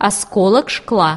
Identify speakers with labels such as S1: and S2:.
S1: осколок шкла.